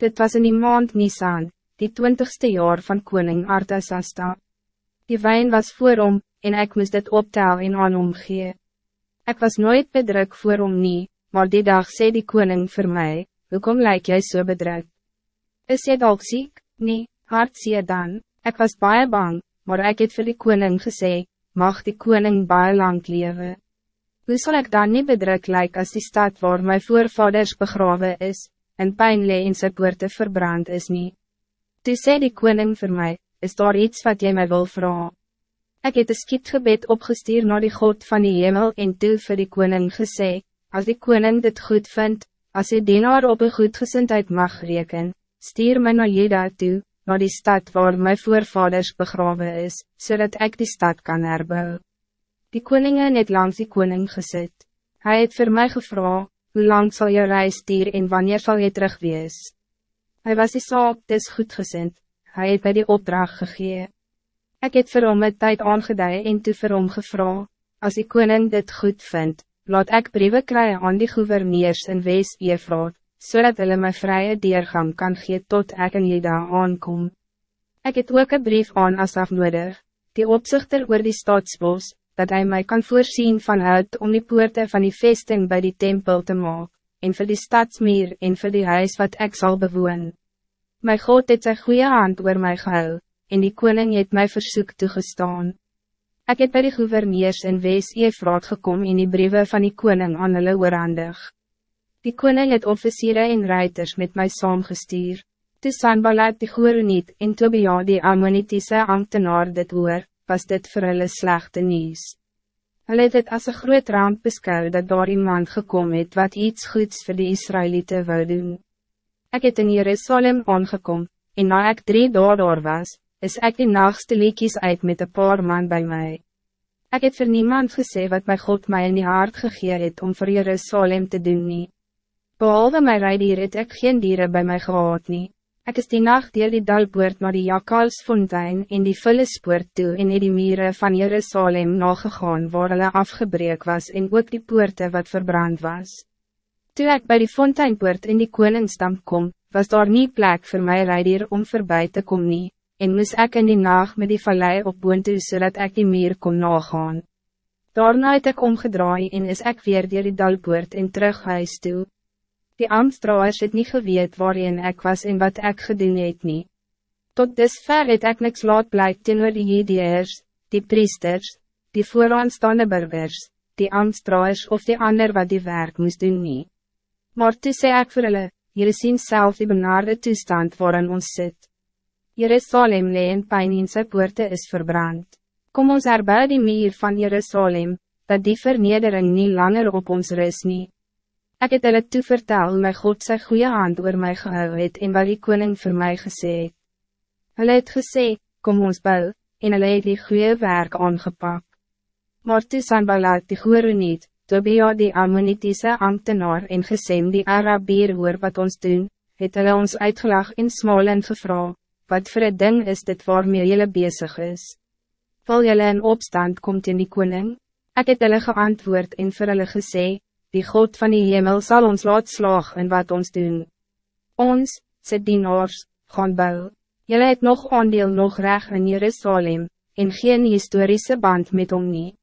Dit was in die maand Nisan, die twintigste jaar van koning Artasasta. Die wijn was voor hom, en ik moest dit optel en aan hom gee. Ek was nooit bedruk voor hom nie, maar die dag sê die koning voor mij, hoekom lyk jy so bedruk? Is jy dalk ziek? Nee, hartseer dan, ik was baie bang, maar ik het vir die koning gesê, mag die koning baie lang leven. Hoe zal ik dan niet bedruk lyk als die stad waar mijn voorvaders begraven is, en pijn lee in sy poorte verbrand is niet? Toe sê die koning voor mij, is daar iets wat jij mij wil vragen? Ik het een skietgebed opgestuur naar die God van die hemel en toe vir die koning gesê, als die koning dit goed vindt, als die dienaar op een goedgezindheid mag reken, stuur mij naar Jeda toe, naar die stad waar mijn voorvaders begraven is, zodat ik die stad kan herbouwen. Die koningin het langs die koning gezet. Hij het voor mij gevraagd, hoe lang zal je reis dier en wanneer zal je terug wees? Hij was die saak, dis goedgezind, hij het bij die opdracht gegee. Ik het vir hom het tyd aangedui en toe vir hom gevra, as die koning dit goed vindt, laat ik brieven krijgen aan die gouverneurs in wees Eefraad, zodat so hulle my vrije deurgang kan gee tot ek in Jeda aankom. Ik het ook een brief aan Asaf nodig, die opzichter oor die staatsbos, dat hij mij kan voorzien van uit om die poorten van die vesting bij die tempel te maken, en voor die stadsmeer en voor die huis wat ik zal bewoon. My God het sy goeie hand oor my gehou, en die koning het my versoek toegestaan. Ik het bij de gouverneurs in Wees Eefraad gekom in die brieven van die koning aan hulle oorhandig. Die koning het officieren en ruiters met my saamgestuur. Toe Sanballat die Goeroniet en Tobia die Ammonitiese ambtenaar dit hoor, was dit voor hulle slechte nieuws. Hulle het het as een groot ramp beskou dat daar iemand gekom het wat iets goeds voor de Israëlieten wou doen. Ik het in Jerusalem aangekom, en na ek drie dae daar was, is ek die nachtste liedjes uit met een paar man bij mij. Ik het vir niemand gesê wat my God mij in die hart gegee het om voor Jerusalem te doen nie. Behalve my rijdier het ek geen dieren bij mij gehad nie. Ik is die nacht deel die dalpoort naar die Jakalsfontein in die Vullespoort toe en in die mieren van Jerusalem nagegaan waar hulle afgebreek was en ook die poorte wat verbrand was. Toen ik bij die fonteinpoort in die koningsdam kom, was daar niet plek voor mij rijdier om voorbij te komen nie, en moes ik in die nacht met die vallei op toe zodat ik die meer kon nagaan. Daarna het ek omgedraai en is ik weer dier die dalpoort en terug huis toe. Die Amstraers het niet geweet waarin ik was en wat ik gedoen het nie. Tot dusver het ek niks laat blyk teenoor die Jedeers, die priesters, die vooraanstaande burgers, die Amstraers of die ander wat die werk moest doen nie. Maar toe sê ek vir hulle, jylle sien self die benaarde toestand waarin ons sit. Jerusalem lee in pijn in sy poorte is verbrand. Kom ons erbij die meer van Jerusalem, dat die vernedering niet langer op ons rust niet. Ik het hulle toe vertel my God sy goeie hand oor my gehou het en wat die koning voor mij gesê het. Hulle het gesê, kom ons bou, en hulle het die goeie werk aangepak. Maar toe Sanballat die goeie niet, Tobia die Ammonitiese ambtenaar en gesem die Arabier hoor wat ons doen, het hulle ons uitgelag en smal en gevra, wat voor het ding is dit waarmee julle bezig is. Wil julle in opstand komt in die koning? Ik het hulle geantwoord en vir hulle gesê, die God van die hemel zal ons laat slaag in wat ons doen. Ons, sê dienaars, gaan bou. Jylle het nog aandeel nog reg in Jerusalem, en geen historische band met hom nie.